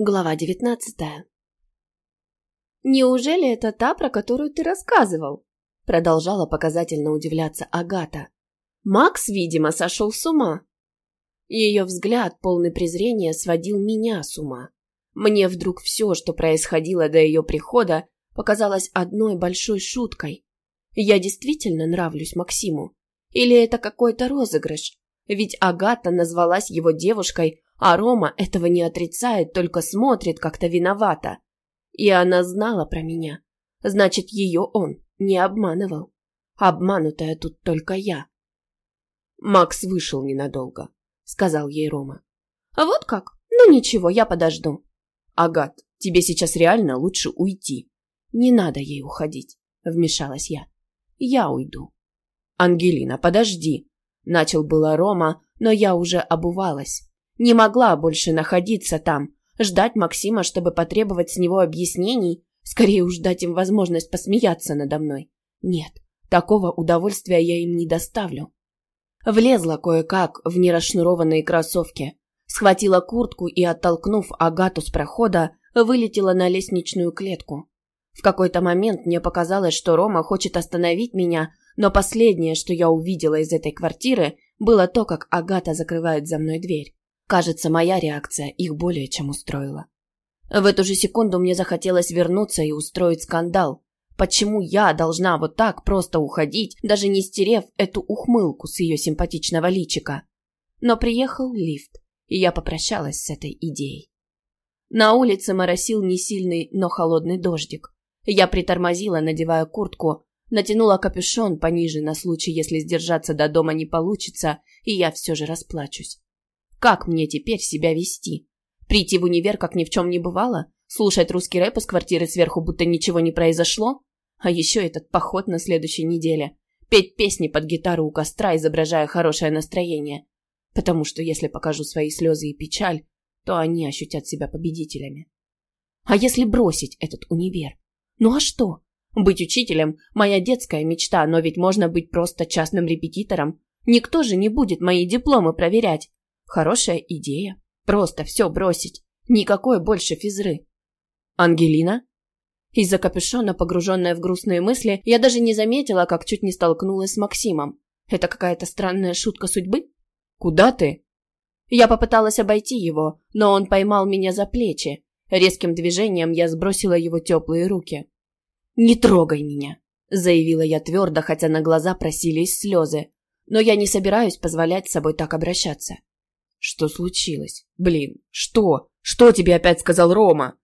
Глава девятнадцатая. «Неужели это та, про которую ты рассказывал?» Продолжала показательно удивляться Агата. «Макс, видимо, сошел с ума». Ее взгляд, полный презрения, сводил меня с ума. Мне вдруг все, что происходило до ее прихода, показалось одной большой шуткой. Я действительно нравлюсь Максиму? Или это какой-то розыгрыш? Ведь Агата назвалась его девушкой, а Рома этого не отрицает, только смотрит как-то виновато. И она знала про меня. Значит, ее он не обманывал. Обманутая тут только я. Макс вышел ненадолго, сказал ей Рома. А вот как? Ну ничего, я подожду. Агат, тебе сейчас реально лучше уйти. Не надо ей уходить, вмешалась я. Я уйду. Ангелина, подожди. Начал было Рома, но я уже обувалась. Не могла больше находиться там, ждать Максима, чтобы потребовать с него объяснений, скорее уж дать им возможность посмеяться надо мной. Нет, такого удовольствия я им не доставлю. Влезла кое-как в нерасшнурованные кроссовки, схватила куртку и, оттолкнув Агату с прохода, вылетела на лестничную клетку. В какой-то момент мне показалось, что Рома хочет остановить меня, но последнее, что я увидела из этой квартиры, было то, как Агата закрывает за мной дверь. Кажется, моя реакция их более чем устроила. В эту же секунду мне захотелось вернуться и устроить скандал. Почему я должна вот так просто уходить, даже не стерев эту ухмылку с ее симпатичного личика? Но приехал лифт, и я попрощалась с этой идеей. На улице моросил не сильный, но холодный дождик. Я притормозила, надевая куртку, натянула капюшон пониже на случай, если сдержаться до дома не получится, и я все же расплачусь. Как мне теперь себя вести? Прийти в универ, как ни в чем не бывало? Слушать русский рэп из квартиры сверху, будто ничего не произошло? А еще этот поход на следующей неделе. Петь песни под гитару у костра, изображая хорошее настроение. Потому что если покажу свои слезы и печаль, то они ощутят себя победителями. А если бросить этот универ? Ну а что? Быть учителем – моя детская мечта, но ведь можно быть просто частным репетитором. Никто же не будет мои дипломы проверять. Хорошая идея. Просто все бросить. Никакой больше физры. Ангелина? Из-за капюшона, погруженная в грустные мысли, я даже не заметила, как чуть не столкнулась с Максимом. Это какая-то странная шутка судьбы? Куда ты? Я попыталась обойти его, но он поймал меня за плечи. Резким движением я сбросила его теплые руки. «Не трогай меня», — заявила я твердо, хотя на глаза просились слезы. Но я не собираюсь позволять с собой так обращаться. Что случилось? Блин, что? Что тебе опять сказал Рома?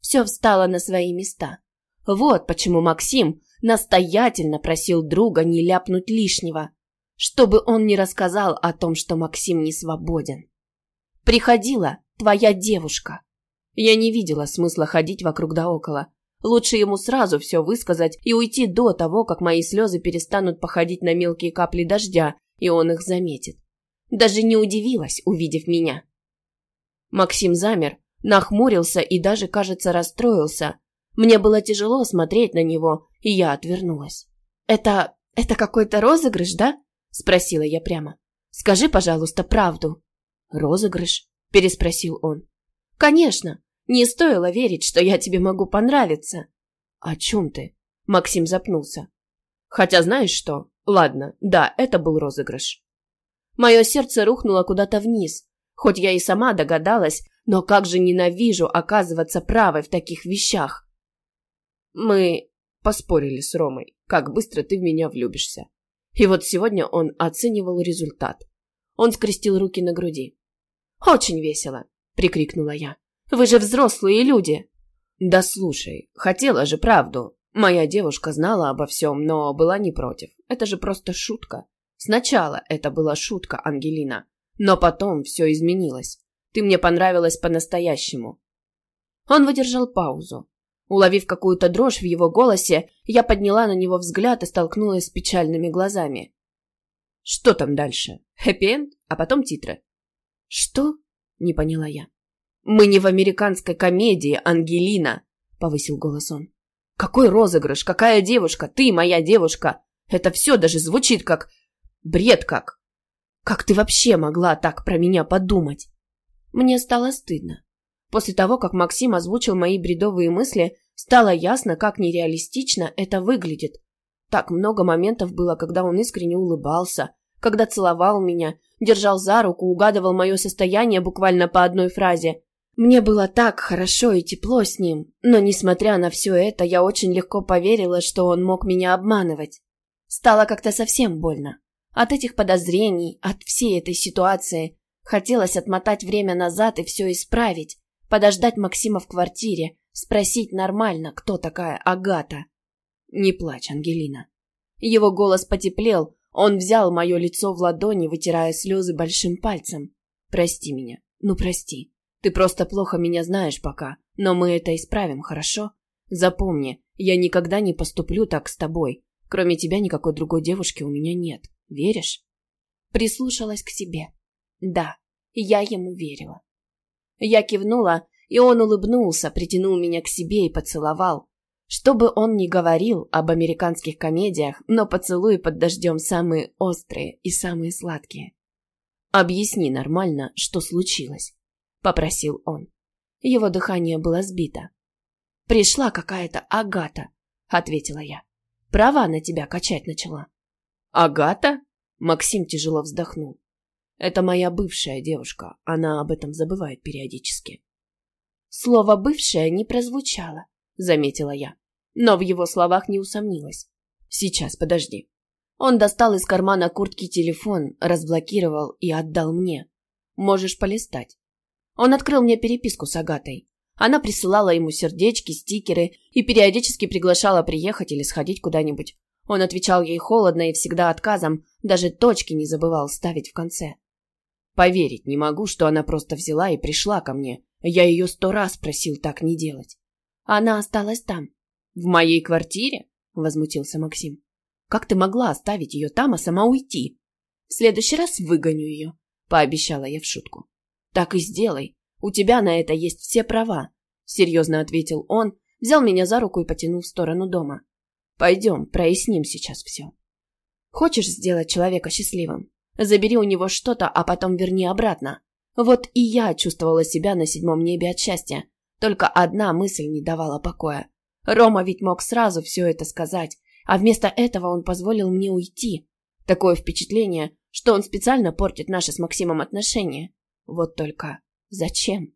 Все встало на свои места. Вот почему Максим настоятельно просил друга не ляпнуть лишнего, чтобы он не рассказал о том, что Максим не свободен. Приходила твоя девушка. Я не видела смысла ходить вокруг да около. Лучше ему сразу все высказать и уйти до того, как мои слезы перестанут походить на мелкие капли дождя, и он их заметит. Даже не удивилась, увидев меня. Максим замер, нахмурился и даже, кажется, расстроился. Мне было тяжело смотреть на него, и я отвернулась. «Это... это какой-то розыгрыш, да?» – спросила я прямо. «Скажи, пожалуйста, правду». «Розыгрыш?» – переспросил он. «Конечно. Не стоило верить, что я тебе могу понравиться». «О чем ты?» – Максим запнулся. «Хотя знаешь что? Ладно, да, это был розыгрыш. Мое сердце рухнуло куда-то вниз. Хоть я и сама догадалась, но как же ненавижу оказываться правой в таких вещах. Мы поспорили с Ромой, как быстро ты в меня влюбишься. И вот сегодня он оценивал результат. Он скрестил руки на груди. «Очень весело!» — прикрикнула я. «Вы же взрослые люди!» «Да слушай, хотела же правду. Моя девушка знала обо всем, но была не против. Это же просто шутка. Сначала это была шутка, Ангелина, но потом все изменилось. Ты мне понравилась по-настоящему. Он выдержал паузу. Уловив какую-то дрожь в его голосе, я подняла на него взгляд и столкнулась с печальными глазами. Что там дальше? Хэппи-энд, а потом титры. Что? Не поняла я. Мы не в американской комедии, Ангелина, повысил голос он. Какой розыгрыш? Какая девушка? Ты моя девушка. Это все даже звучит как Бред как! Как ты вообще могла так про меня подумать? Мне стало стыдно. После того, как Максим озвучил мои бредовые мысли, стало ясно, как нереалистично это выглядит. Так много моментов было, когда он искренне улыбался, когда целовал меня, держал за руку, угадывал мое состояние буквально по одной фразе. Мне было так хорошо и тепло с ним, но, несмотря на все это, я очень легко поверила, что он мог меня обманывать. Стало как-то совсем больно. От этих подозрений, от всей этой ситуации хотелось отмотать время назад и все исправить, подождать Максима в квартире, спросить нормально, кто такая Агата. «Не плачь, Ангелина». Его голос потеплел, он взял мое лицо в ладони, вытирая слезы большим пальцем. «Прости меня, ну прости. Ты просто плохо меня знаешь пока, но мы это исправим, хорошо? Запомни, я никогда не поступлю так с тобой. Кроме тебя никакой другой девушки у меня нет. Веришь?» Прислушалась к себе. Да, я ему верила. Я кивнула, и он улыбнулся, притянул меня к себе и поцеловал. Что бы он ни говорил об американских комедиях, но поцелуи под дождем самые острые и самые сладкие. «Объясни нормально, что случилось», — попросил он. Его дыхание было сбито. «Пришла какая-то Агата», — ответила я. «Права на тебя качать начала». «Агата?» — Максим тяжело вздохнул. «Это моя бывшая девушка, она об этом забывает периодически». Слово «бывшая» не прозвучало, заметила я. Но в его словах не усомнилась. Сейчас, подожди. Он достал из кармана куртки телефон, разблокировал и отдал мне. Можешь полистать. Он открыл мне переписку с Агатой. Она присылала ему сердечки, стикеры и периодически приглашала приехать или сходить куда-нибудь. Он отвечал ей холодно и всегда отказом, даже точки не забывал ставить в конце. Поверить не могу, что она просто взяла и пришла ко мне, я ее сто раз просил так не делать. Она осталась там. В моей квартире? Возмутился Максим. Как ты могла оставить ее там, а сама уйти? В следующий раз выгоню ее, пообещала я в шутку. Так и сделай. У тебя на это есть все права, серьезно ответил он, взял меня за руку и потянул в сторону дома. Пойдем, проясним сейчас все. Хочешь сделать человека счастливым? Забери у него что-то, а потом верни обратно. Вот и я чувствовала себя на седьмом небе от счастья. Только одна мысль не давала покоя. Рома ведь мог сразу все это сказать, а вместо этого он позволил мне уйти. Такое впечатление, что он специально портит наши с Максимом отношения. Вот только зачем?